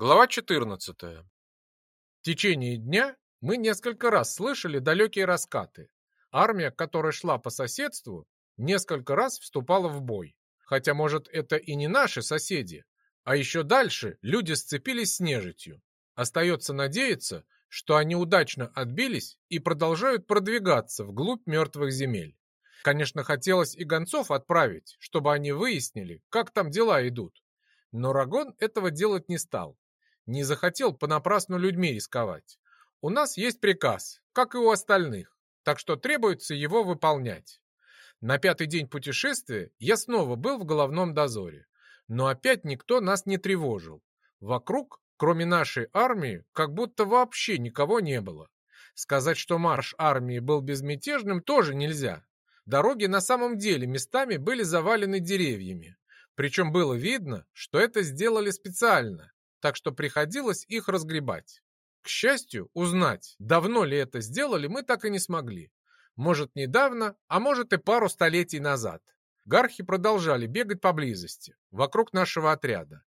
Глава 14. В течение дня мы несколько раз слышали далекие раскаты. Армия, которая шла по соседству, несколько раз вступала в бой. Хотя, может, это и не наши соседи, а еще дальше люди сцепились с нежитью. Остается надеяться, что они удачно отбились и продолжают продвигаться вглубь мертвых земель. Конечно, хотелось и гонцов отправить, чтобы они выяснили, как там дела идут. Но Рагон этого делать не стал не захотел понапрасну людьми рисковать. У нас есть приказ, как и у остальных, так что требуется его выполнять. На пятый день путешествия я снова был в головном дозоре, но опять никто нас не тревожил. Вокруг, кроме нашей армии, как будто вообще никого не было. Сказать, что марш армии был безмятежным, тоже нельзя. Дороги на самом деле местами были завалены деревьями. Причем было видно, что это сделали специально, так что приходилось их разгребать. К счастью, узнать, давно ли это сделали, мы так и не смогли. Может, недавно, а может и пару столетий назад. Гархи продолжали бегать поблизости, вокруг нашего отряда.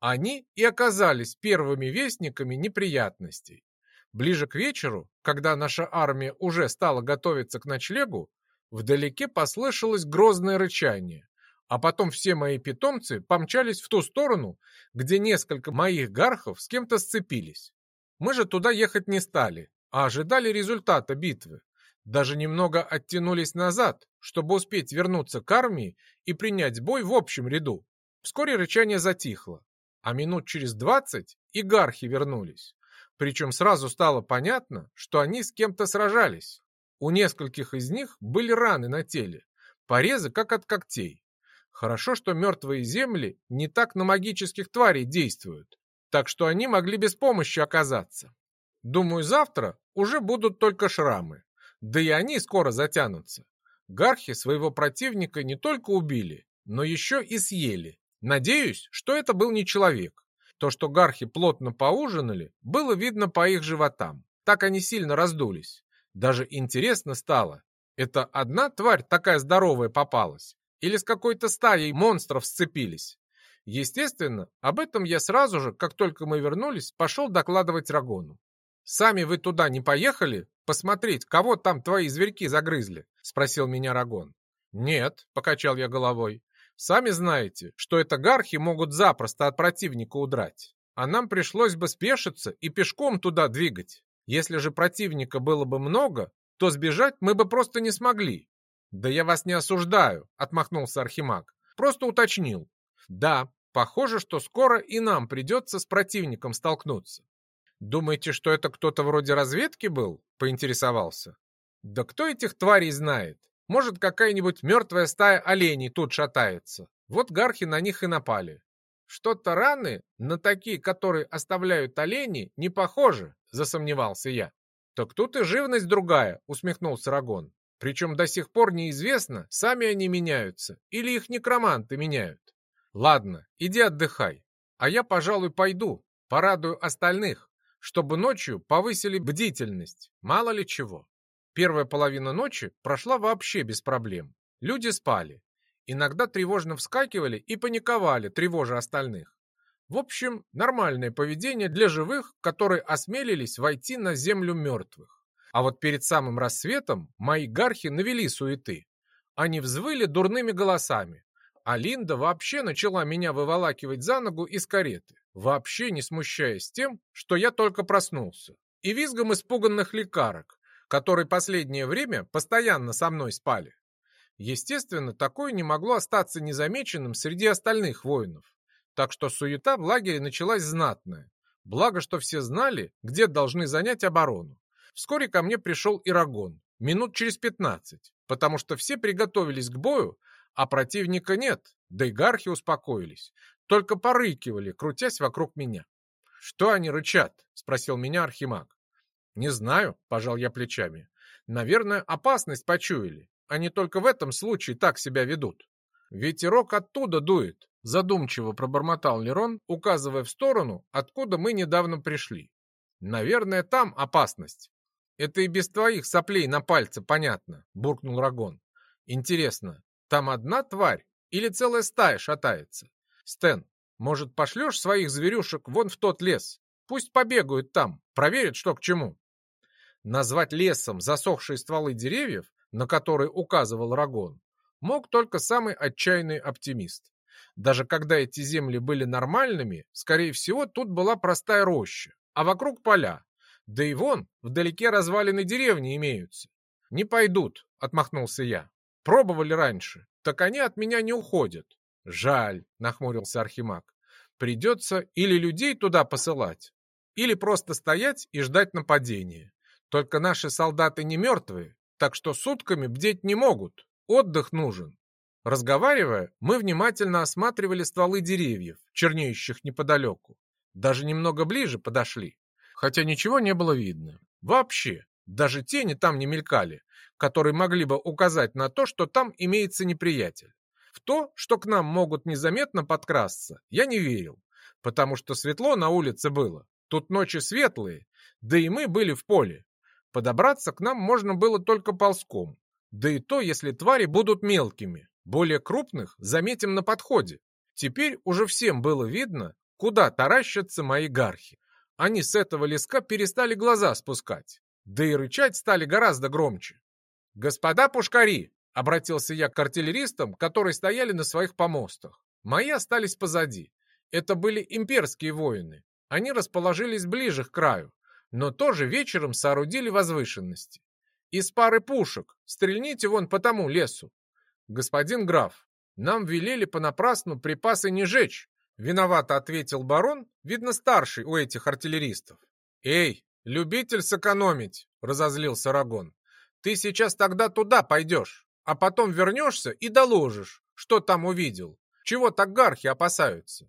Они и оказались первыми вестниками неприятностей. Ближе к вечеру, когда наша армия уже стала готовиться к ночлегу, вдалеке послышалось грозное рычание, а потом все мои питомцы помчались в ту сторону, где несколько моих гархов с кем-то сцепились. Мы же туда ехать не стали, а ожидали результата битвы. Даже немного оттянулись назад, чтобы успеть вернуться к армии и принять бой в общем ряду. Вскоре рычание затихло, а минут через двадцать и гархи вернулись. Причем сразу стало понятно, что они с кем-то сражались. У нескольких из них были раны на теле, порезы как от когтей. Хорошо, что мертвые земли не так на магических тварей действуют, так что они могли без помощи оказаться. Думаю, завтра уже будут только шрамы, да и они скоро затянутся. Гархи своего противника не только убили, но еще и съели. Надеюсь, что это был не человек. То, что гархи плотно поужинали, было видно по их животам. Так они сильно раздулись. Даже интересно стало. Это одна тварь такая здоровая попалась? Или с какой-то стаей монстров сцепились. Естественно, об этом я сразу же, как только мы вернулись, пошел докладывать Рагону. «Сами вы туда не поехали? Посмотреть, кого там твои зверьки загрызли?» — спросил меня Рагон. «Нет», — покачал я головой. «Сами знаете, что это гархи могут запросто от противника удрать. А нам пришлось бы спешиться и пешком туда двигать. Если же противника было бы много, то сбежать мы бы просто не смогли. «Да я вас не осуждаю», — отмахнулся Архимаг. «Просто уточнил. Да, похоже, что скоро и нам придется с противником столкнуться». «Думаете, что это кто-то вроде разведки был?» — поинтересовался. «Да кто этих тварей знает? Может, какая-нибудь мертвая стая оленей тут шатается. Вот гархи на них и напали. Что-то раны на такие, которые оставляют олени, не похожи, засомневался я. Так тут и живность другая, усмехнулся Рагон. Причем до сих пор неизвестно, сами они меняются или их некроманты меняют. Ладно, иди отдыхай, а я, пожалуй, пойду, порадую остальных, чтобы ночью повысили бдительность, мало ли чего. Первая половина ночи прошла вообще без проблем. Люди спали. Иногда тревожно вскакивали и паниковали, тревожа остальных. В общем, нормальное поведение для живых, которые осмелились войти на землю мертвых. А вот перед самым рассветом мои гархи навели суеты. Они взвыли дурными голосами. А Линда вообще начала меня выволакивать за ногу из кареты, вообще не смущаясь тем, что я только проснулся. И визгом испуганных лекарок, которые последнее время постоянно со мной спали. Естественно, такое не могло остаться незамеченным среди остальных воинов. Так что суета в лагере началась знатная. Благо, что все знали, где должны занять оборону. Вскоре ко мне пришел Ирагон, минут через пятнадцать, потому что все приготовились к бою, а противника нет, да и гархи успокоились, только порыкивали, крутясь вокруг меня. «Что они рычат?» — спросил меня Архимаг. «Не знаю», — пожал я плечами. «Наверное, опасность почуяли. Они только в этом случае так себя ведут». «Ветерок оттуда дует», — задумчиво пробормотал Лерон, указывая в сторону, откуда мы недавно пришли. «Наверное, там опасность». Это и без твоих соплей на пальце понятно, буркнул Рагон. Интересно, там одна тварь или целая стая шатается? Стэн, Может, пошлешь своих зверюшек вон в тот лес? Пусть побегают там, проверят, что к чему. Назвать лесом засохшие стволы деревьев, на которые указывал Рагон, мог только самый отчаянный оптимист. Даже когда эти земли были нормальными, скорее всего, тут была простая роща, а вокруг поля. Да и вон, вдалеке развалины деревни имеются. «Не пойдут», — отмахнулся я. «Пробовали раньше, так они от меня не уходят». «Жаль», — нахмурился Архимаг. «Придется или людей туда посылать, или просто стоять и ждать нападения. Только наши солдаты не мертвые, так что сутками бдеть не могут. Отдых нужен. Разговаривая, мы внимательно осматривали стволы деревьев, чернеющих неподалеку. Даже немного ближе подошли, хотя ничего не было видно. Вообще, даже тени там не мелькали, которые могли бы указать на то, что там имеется неприятель. В то, что к нам могут незаметно подкрасться, я не верил, потому что светло на улице было. Тут ночи светлые, да и мы были в поле. Подобраться к нам можно было только ползком. Да и то, если твари будут мелкими. Более крупных заметим на подходе. Теперь уже всем было видно, куда таращатся мои гархи. Они с этого леска перестали глаза спускать. Да и рычать стали гораздо громче. «Господа пушкари!» — обратился я к артиллеристам, которые стояли на своих помостах. Мои остались позади. Это были имперские воины. Они расположились ближе к краю, но тоже вечером соорудили возвышенности. Из пары пушек стрельните вон по тому лесу. Господин граф, нам велели понапрасну припасы не жечь, виновато ответил барон, видно старший у этих артиллеристов. Эй, любитель сэкономить, разозлился Рагон. Ты сейчас тогда туда пойдешь, а потом вернешься и доложишь, что там увидел. Чего так гархи опасаются?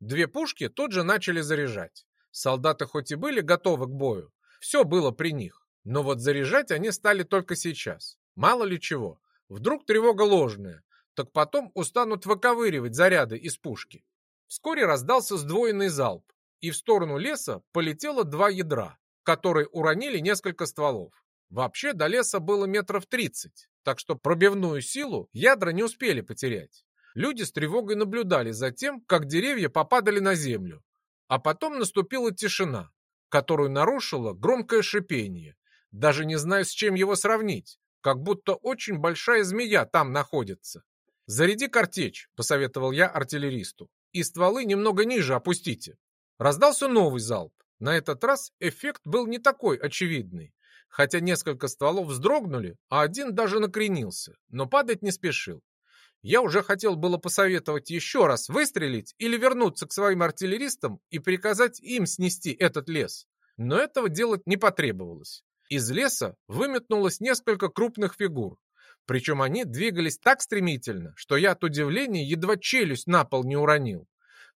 Две пушки тут же начали заряжать. Солдаты хоть и были готовы к бою, все было при них, но вот заряжать они стали только сейчас. Мало ли чего, вдруг тревога ложная, так потом устанут выковыривать заряды из пушки. Вскоре раздался сдвоенный залп, и в сторону леса полетело два ядра, которые уронили несколько стволов. Вообще до леса было метров тридцать, так что пробивную силу ядра не успели потерять. Люди с тревогой наблюдали за тем, как деревья попадали на землю, а потом наступила тишина, которую нарушило громкое шипение. Даже не знаю, с чем его сравнить, как будто очень большая змея там находится. «Заряди картечь», — посоветовал я артиллеристу, «и стволы немного ниже опустите». Раздался новый залп. На этот раз эффект был не такой очевидный, хотя несколько стволов вздрогнули, а один даже накренился, но падать не спешил. Я уже хотел было посоветовать еще раз выстрелить или вернуться к своим артиллеристам и приказать им снести этот лес. Но этого делать не потребовалось. Из леса выметнулось несколько крупных фигур. Причем они двигались так стремительно, что я от удивления едва челюсть на пол не уронил.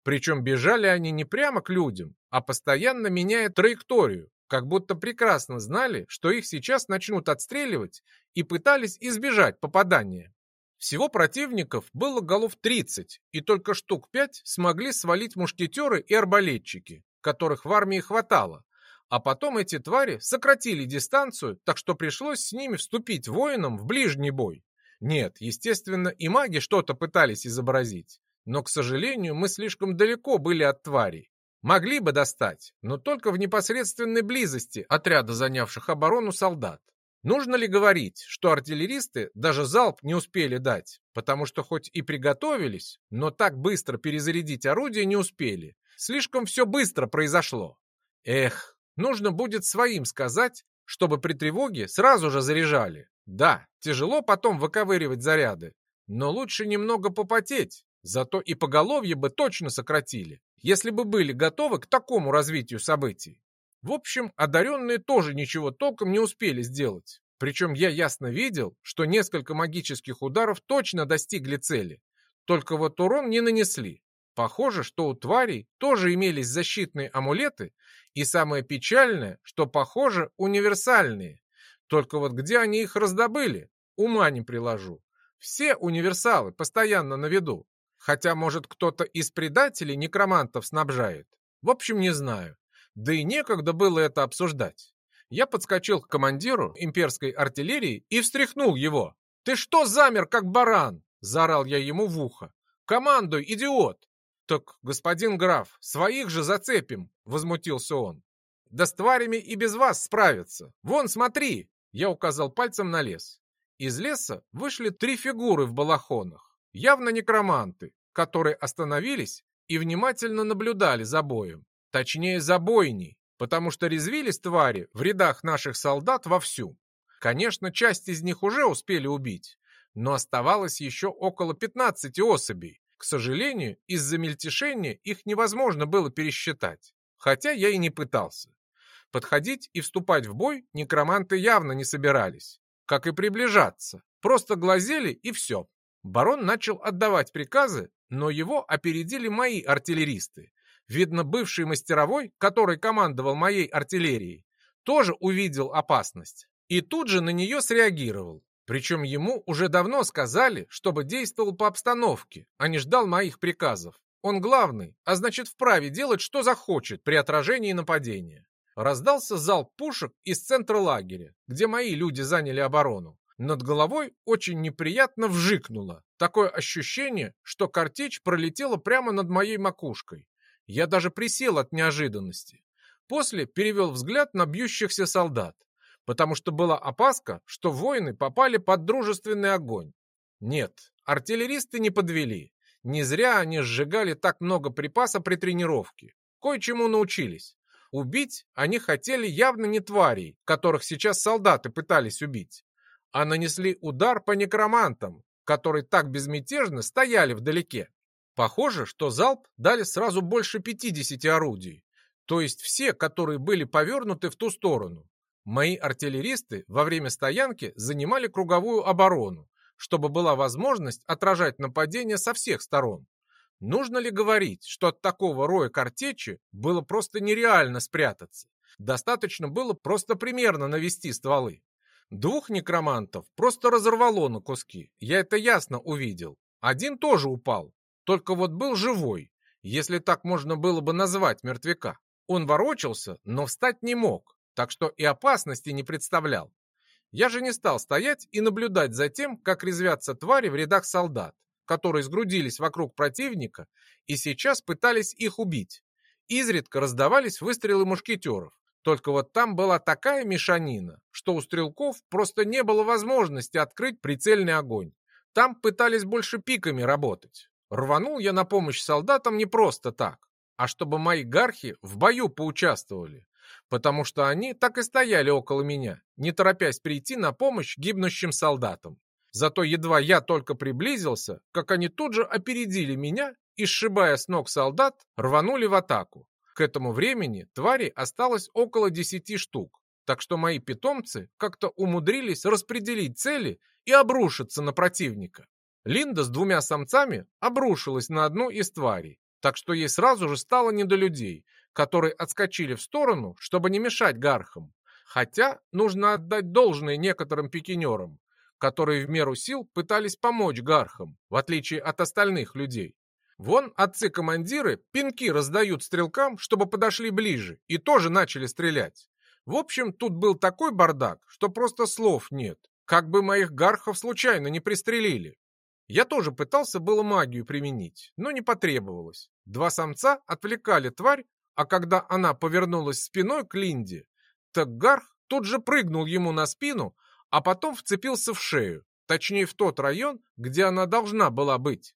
Причем бежали они не прямо к людям, а постоянно меняя траекторию, как будто прекрасно знали, что их сейчас начнут отстреливать и пытались избежать попадания. Всего противников было голов 30, и только штук 5 смогли свалить мушкетеры и арбалетчики, которых в армии хватало. А потом эти твари сократили дистанцию, так что пришлось с ними вступить воинам в ближний бой. Нет, естественно, и маги что-то пытались изобразить. Но, к сожалению, мы слишком далеко были от тварей. Могли бы достать, но только в непосредственной близости отряда, занявших оборону солдат. Нужно ли говорить, что артиллеристы даже залп не успели дать, потому что хоть и приготовились, но так быстро перезарядить орудие не успели. Слишком все быстро произошло. Эх, нужно будет своим сказать, чтобы при тревоге сразу же заряжали. Да, тяжело потом выковыривать заряды, но лучше немного попотеть, зато и поголовье бы точно сократили, если бы были готовы к такому развитию событий. В общем, одаренные тоже ничего толком не успели сделать. Причем я ясно видел, что несколько магических ударов точно достигли цели. Только вот урон не нанесли. Похоже, что у тварей тоже имелись защитные амулеты, и самое печальное, что, похоже, универсальные. Только вот где они их раздобыли, ума не приложу. Все универсалы постоянно на виду. Хотя, может, кто-то из предателей некромантов снабжает. В общем, не знаю. Да и некогда было это обсуждать. Я подскочил к командиру имперской артиллерии и встряхнул его. «Ты что замер, как баран?» – заорал я ему в ухо. «Командуй, идиот!» Так, господин граф, своих же зацепим, возмутился он. Да с тварями и без вас справятся. Вон, смотри, я указал пальцем на лес. Из леса вышли три фигуры в балахонах, явно некроманты, которые остановились и внимательно наблюдали за боем. Точнее, за бойней, потому что резвились твари в рядах наших солдат вовсю. Конечно, часть из них уже успели убить, но оставалось еще около 15 особей. К сожалению, из-за мельтешения их невозможно было пересчитать, хотя я и не пытался. Подходить и вступать в бой некроманты явно не собирались, как и приближаться, просто глазели и все. Барон начал отдавать приказы, но его опередили мои артиллеристы. Видно, бывший мастеровой, который командовал моей артиллерией, тоже увидел опасность и тут же на нее среагировал. Причем ему уже давно сказали, чтобы действовал по обстановке, а не ждал моих приказов. Он главный, а значит вправе делать, что захочет при отражении нападения. Раздался залп пушек из центра лагеря, где мои люди заняли оборону. Над головой очень неприятно вжикнуло. Такое ощущение, что картечь пролетела прямо над моей макушкой. Я даже присел от неожиданности. После перевел взгляд на бьющихся солдат, потому что была опаска, что воины попали под дружественный огонь. Нет, артиллеристы не подвели. Не зря они сжигали так много припаса при тренировке. Кое-чему научились. Убить они хотели явно не тварей, которых сейчас солдаты пытались убить, а нанесли удар по некромантам, которые так безмятежно стояли вдалеке. Похоже, что залп дали сразу больше 50 орудий, то есть все, которые были повернуты в ту сторону. Мои артиллеристы во время стоянки занимали круговую оборону, чтобы была возможность отражать нападения со всех сторон. Нужно ли говорить, что от такого роя картечи было просто нереально спрятаться? Достаточно было просто примерно навести стволы. Двух некромантов просто разорвало на куски, я это ясно увидел. Один тоже упал, только вот был живой, если так можно было бы назвать мертвяка. Он ворочался, но встать не мог, так что и опасности не представлял. Я же не стал стоять и наблюдать за тем, как резвятся твари в рядах солдат, которые сгрудились вокруг противника и сейчас пытались их убить. Изредка раздавались выстрелы мушкетеров. Только вот там была такая мешанина, что у стрелков просто не было возможности открыть прицельный огонь. Там пытались больше пиками работать. Рванул я на помощь солдатам не просто так, а чтобы мои гархи в бою поучаствовали, потому что они так и стояли около меня, не торопясь прийти на помощь гибнущим солдатам. Зато едва я только приблизился, как они тут же опередили меня и, сшибая с ног солдат, рванули в атаку. К этому времени твари осталось около десяти штук, так что мои питомцы как-то умудрились распределить цели и обрушиться на противника. Линда с двумя самцами обрушилась на одну из тварей, так что ей сразу же стало не до людей, которые отскочили в сторону, чтобы не мешать гархам. Хотя нужно отдать должное некоторым пикинерам, которые в меру сил пытались помочь гархам, в отличие от остальных людей. Вон отцы-командиры пинки раздают стрелкам, чтобы подошли ближе, и тоже начали стрелять. В общем, тут был такой бардак, что просто слов нет. Как бы моих гархов случайно не пристрелили. Я тоже пытался было магию применить, но не потребовалось. Два самца отвлекали тварь, а когда она повернулась спиной к Линде, так гарх тут же прыгнул ему на спину, а потом вцепился в шею, точнее в тот район, где она должна была быть.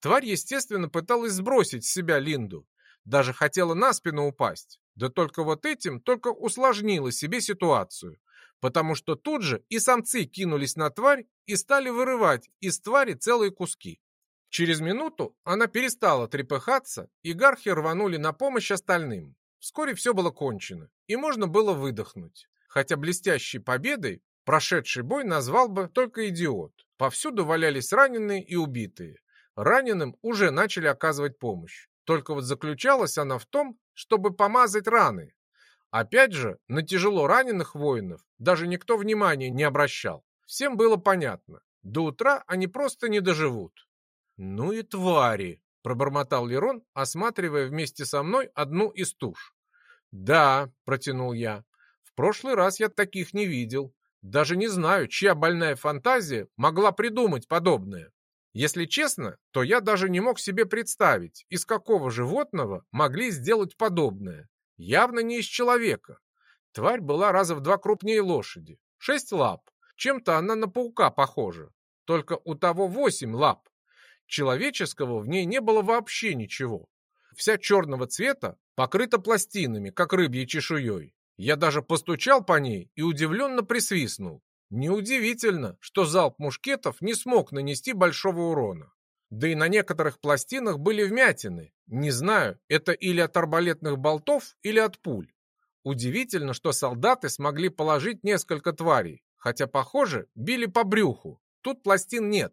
Тварь, естественно, пыталась сбросить с себя Линду. Даже хотела на спину упасть. Да только вот этим только усложнила себе ситуацию. Потому что тут же и самцы кинулись на тварь и стали вырывать из твари целые куски. Через минуту она перестала трепыхаться, и гархи рванули на помощь остальным. Вскоре все было кончено, и можно было выдохнуть. Хотя блестящей победой прошедший бой назвал бы только идиот. Повсюду валялись раненые и убитые. Раненым уже начали оказывать помощь. Только вот заключалась она в том, чтобы помазать раны. Опять же, на тяжело раненых воинов даже никто внимания не обращал. Всем было понятно. До утра они просто не доживут. «Ну и твари!» – пробормотал Лерон, осматривая вместе со мной одну из туш. «Да», – протянул я, – «в прошлый раз я таких не видел. Даже не знаю, чья больная фантазия могла придумать подобное. Если честно, то я даже не мог себе представить, из какого животного могли сделать подобное. Явно не из человека. Тварь была раза в два крупнее лошади. Шесть лап. Чем-то она на паука похожа. Только у того восемь лап. Человеческого в ней не было вообще ничего. Вся черного цвета покрыта пластинами, как рыбьей чешуей. Я даже постучал по ней и удивленно присвистнул. Неудивительно, что залп мушкетов не смог нанести большого урона. Да и на некоторых пластинах были вмятины. Не знаю, это или от арбалетных болтов, или от пуль. Удивительно, что солдаты смогли положить несколько тварей, хотя, похоже, били по брюху. Тут пластин нет.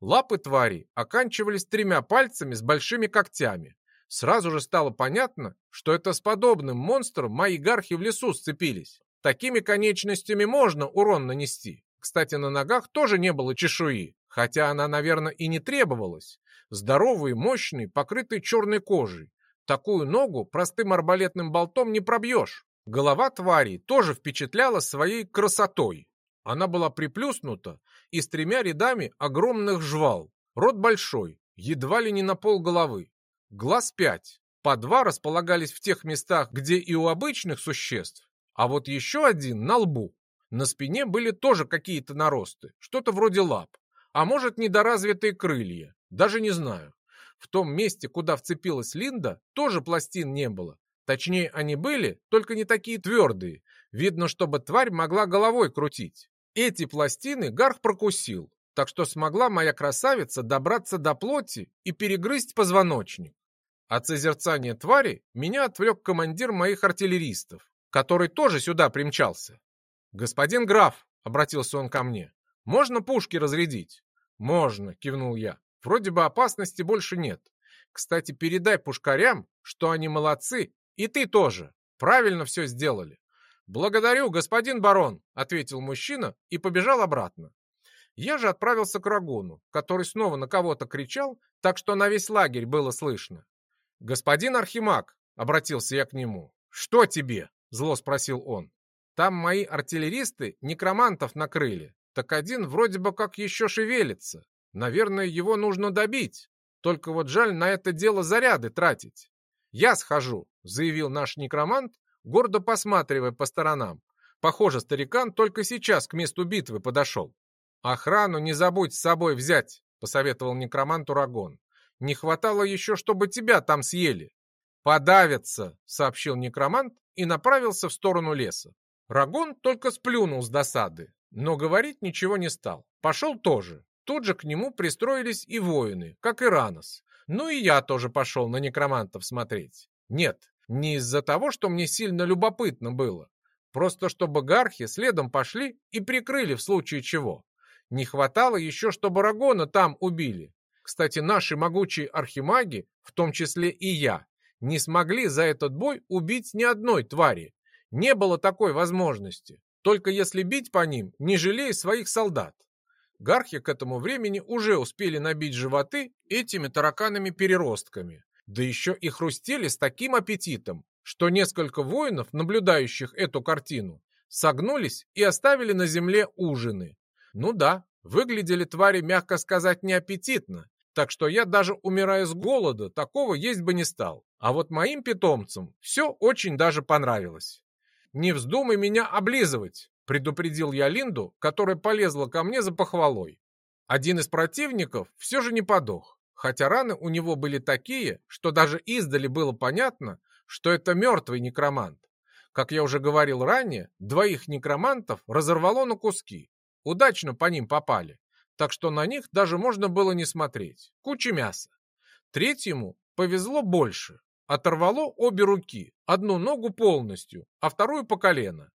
Лапы тварей оканчивались тремя пальцами с большими когтями. Сразу же стало понятно, что это с подобным монстром мои гархи в лесу сцепились. Такими конечностями можно урон нанести. Кстати, на ногах тоже не было чешуи, хотя она, наверное, и не требовалась. Здоровый, мощный, покрытый черной кожей. Такую ногу простым арбалетным болтом не пробьешь. Голова твари тоже впечатляла своей красотой. Она была приплюснута и с тремя рядами огромных жвал. Рот большой, едва ли не на пол головы. Глаз пять. По два располагались в тех местах, где и у обычных существ, а вот еще один на лбу. На спине были тоже какие-то наросты, что-то вроде лап. А может, недоразвитые крылья, даже не знаю. В том месте, куда вцепилась Линда, тоже пластин не было. Точнее, они были, только не такие твердые. Видно, чтобы тварь могла головой крутить. Эти пластины Гарх прокусил, так что смогла моя красавица добраться до плоти и перегрызть позвоночник. От созерцания твари меня отвлек командир моих артиллеристов, который тоже сюда примчался. «Господин граф», — обратился он ко мне, — «можно пушки разрядить?» «Можно», — кивнул я. «Вроде бы опасности больше нет. Кстати, передай пушкарям, что они молодцы, и ты тоже. Правильно все сделали». «Благодарю, господин барон», — ответил мужчина и побежал обратно. Я же отправился к Рагону, который снова на кого-то кричал, так что на весь лагерь было слышно. «Господин Архимаг», — обратился я к нему, — «что тебе?» — зло спросил он. «Там мои артиллеристы некромантов накрыли, так один вроде бы как еще шевелится. Наверное, его нужно добить. Только вот жаль на это дело заряды тратить». «Я схожу», — заявил наш некромант, гордо посматривая по сторонам. Похоже, старикан только сейчас к месту битвы подошел. «Охрану не забудь с собой взять», — посоветовал некромант Урагон. «Не хватало еще, чтобы тебя там съели». «Подавятся», — сообщил некромант и направился в сторону леса. Рагон только сплюнул с досады, но говорить ничего не стал. Пошел тоже. Тут же к нему пристроились и воины, как и Ранос. Ну и я тоже пошел на некромантов смотреть. Нет, не из-за того, что мне сильно любопытно было. Просто чтобы гархи следом пошли и прикрыли в случае чего. Не хватало еще, чтобы Рагона там убили. Кстати, наши могучие архимаги, в том числе и я, не смогли за этот бой убить ни одной твари. Не было такой возможности. Только если бить по ним, не жалея своих солдат. Гархи к этому времени уже успели набить животы этими тараканами-переростками. Да еще и хрустели с таким аппетитом, что несколько воинов, наблюдающих эту картину, согнулись и оставили на земле ужины. Ну да, выглядели твари, мягко сказать, неаппетитно, так что я даже умирая с голода, такого есть бы не стал. А вот моим питомцам все очень даже понравилось. «Не вздумай меня облизывать», — предупредил я Линду, которая полезла ко мне за похвалой. Один из противников все же не подох, хотя раны у него были такие, что даже издали было понятно, что это мертвый некромант. Как я уже говорил ранее, двоих некромантов разорвало на куски, Удачно по ним попали, так что на них даже можно было не смотреть. Куча мяса. Третьему повезло больше. Оторвало обе руки, одну ногу полностью, а вторую по колено.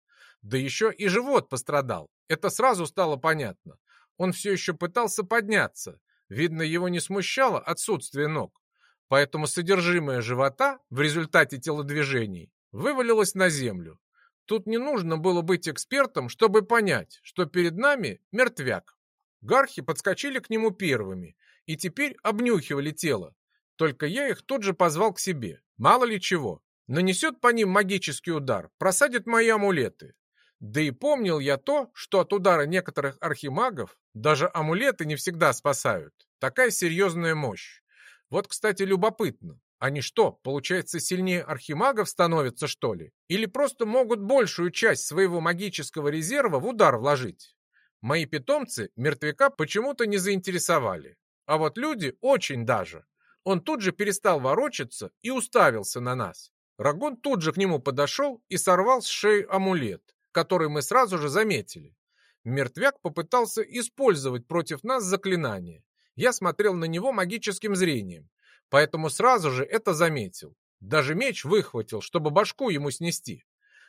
Да еще и живот пострадал. Это сразу стало понятно. Он все еще пытался подняться. Видно, его не смущало отсутствие ног. Поэтому содержимое живота в результате телодвижений вывалилось на землю. Тут не нужно было быть экспертом, чтобы понять, что перед нами мертвяк. Гархи подскочили к нему первыми и теперь обнюхивали тело. Только я их тут же позвал к себе. Мало ли чего. Нанесет по ним магический удар, просадит мои амулеты. Да и помнил я то, что от удара некоторых архимагов даже амулеты не всегда спасают. Такая серьезная мощь. Вот, кстати, любопытно. Они что, получается, сильнее архимагов становятся, что ли? Или просто могут большую часть своего магического резерва в удар вложить? Мои питомцы мертвяка почему-то не заинтересовали. А вот люди очень даже. Он тут же перестал ворочаться и уставился на нас. Рагон тут же к нему подошел и сорвал с шеи амулет, который мы сразу же заметили. Мертвяк попытался использовать против нас заклинание. Я смотрел на него магическим зрением, поэтому сразу же это заметил. Даже меч выхватил, чтобы башку ему снести.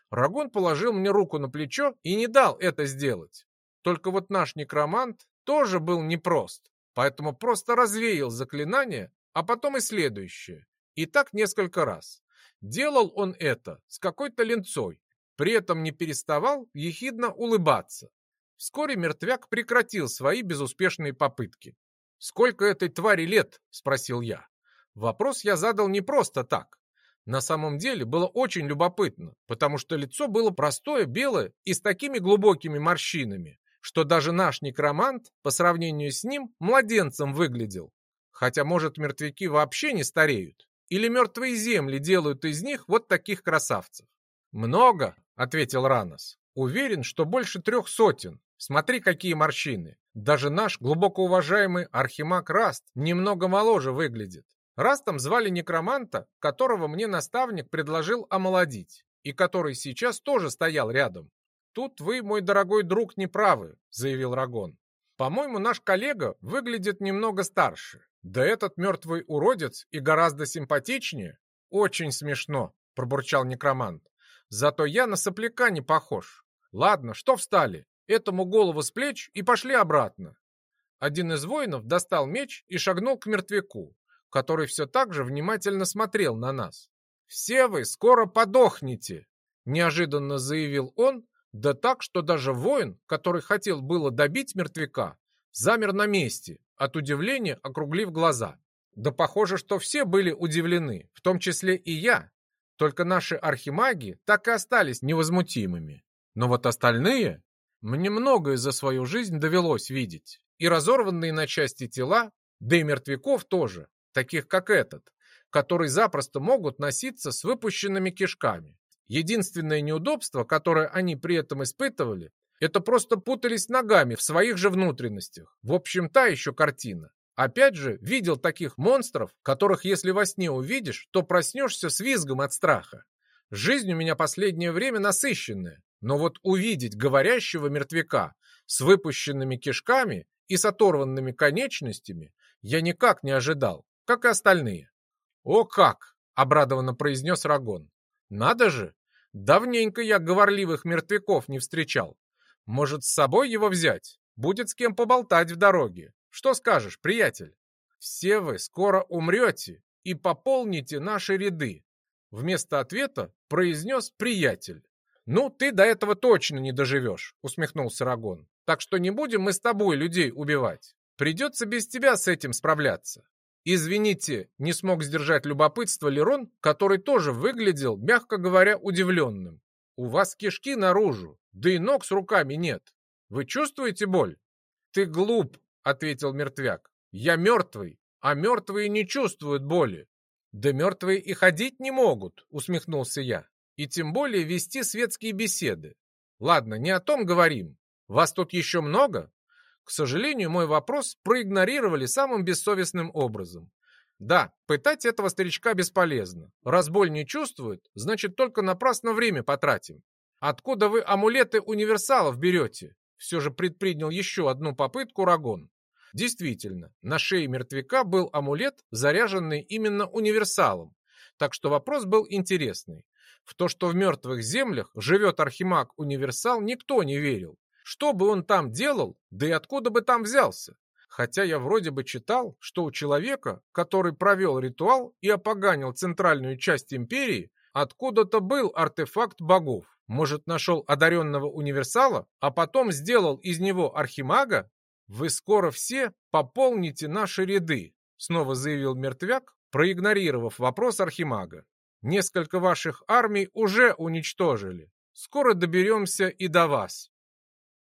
Рагон положил мне руку на плечо и не дал это сделать. Только вот наш некромант тоже был непрост, поэтому просто развеял заклинание, а потом и следующее. И так несколько раз. Делал он это с какой-то ленцой, при этом не переставал ехидно улыбаться. Вскоре мертвяк прекратил свои безуспешные попытки. «Сколько этой твари лет?» – спросил я. Вопрос я задал не просто так. На самом деле было очень любопытно, потому что лицо было простое, белое и с такими глубокими морщинами, что даже наш некромант по сравнению с ним младенцем выглядел. Хотя, может, мертвяки вообще не стареют? Или мертвые земли делают из них вот таких красавцев? «Много», — ответил Ранос. «Уверен, что больше трех сотен. Смотри, какие морщины. Даже наш глубоко уважаемый Архимаг Раст немного моложе выглядит. Растом звали некроманта, которого мне наставник предложил омолодить, и который сейчас тоже стоял рядом. «Тут вы, мой дорогой друг, не правы», — заявил Рагон. «По-моему, наш коллега выглядит немного старше. Да этот мертвый уродец и гораздо симпатичнее. Очень смешно», — пробурчал некромант. «Зато я на сопляка не похож. Ладно, что встали? этому голову с плеч и пошли обратно. Один из воинов достал меч и шагнул к мертвяку, который все так же внимательно смотрел на нас. «Все вы скоро подохнете!» – неожиданно заявил он, да так, что даже воин, который хотел было добить мертвяка, замер на месте, от удивления округлив глаза. Да похоже, что все были удивлены, в том числе и я. Только наши архимаги так и остались невозмутимыми. Но вот остальные мне многое за свою жизнь довелось видеть. И разорванные на части тела, да и мертвяков тоже, таких как этот, которые запросто могут носиться с выпущенными кишками. Единственное неудобство, которое они при этом испытывали, это просто путались ногами в своих же внутренностях. В общем, та еще картина. Опять же, видел таких монстров, которых если во сне увидишь, то проснешься с визгом от страха. Жизнь у меня последнее время насыщенная, но вот увидеть говорящего мертвяка с выпущенными кишками и с оторванными конечностями я никак не ожидал, как и остальные. «О как!» — обрадованно произнес Рагон. «Надо же! Давненько я говорливых мертвяков не встречал. Может, с собой его взять? Будет с кем поболтать в дороге. Что скажешь, приятель? Все вы скоро умрете и пополните наши ряды!» Вместо ответа произнес приятель. «Ну, ты до этого точно не доживешь», — усмехнулся Рагон. «Так что не будем мы с тобой людей убивать. Придется без тебя с этим справляться». Извините, не смог сдержать любопытство Лерон, который тоже выглядел, мягко говоря, удивленным. У вас кишки наружу, да и ног с руками нет. Вы чувствуете боль? Ты глуп, ответил мертвяк. Я мертвый, а мертвые не чувствуют боли. Да мертвые и ходить не могут, усмехнулся я и тем более вести светские беседы. Ладно, не о том говорим. Вас тут еще много? К сожалению, мой вопрос проигнорировали самым бессовестным образом. Да, пытать этого старичка бесполезно. Раз боль не чувствует, значит только напрасно время потратим. Откуда вы амулеты универсалов берете? Все же предпринял еще одну попытку Рагон. Действительно, на шее мертвяка был амулет, заряженный именно универсалом. Так что вопрос был интересный. В то, что в мертвых землях живет Архимаг-универсал, никто не верил. Что бы он там делал, да и откуда бы там взялся? Хотя я вроде бы читал, что у человека, который провел ритуал и опоганил центральную часть империи, откуда-то был артефакт богов. Может, нашел одаренного универсала, а потом сделал из него архимага? Вы скоро все пополните наши ряды, снова заявил мертвяк, проигнорировав вопрос архимага. Несколько ваших армий уже уничтожили. Скоро доберемся и до вас.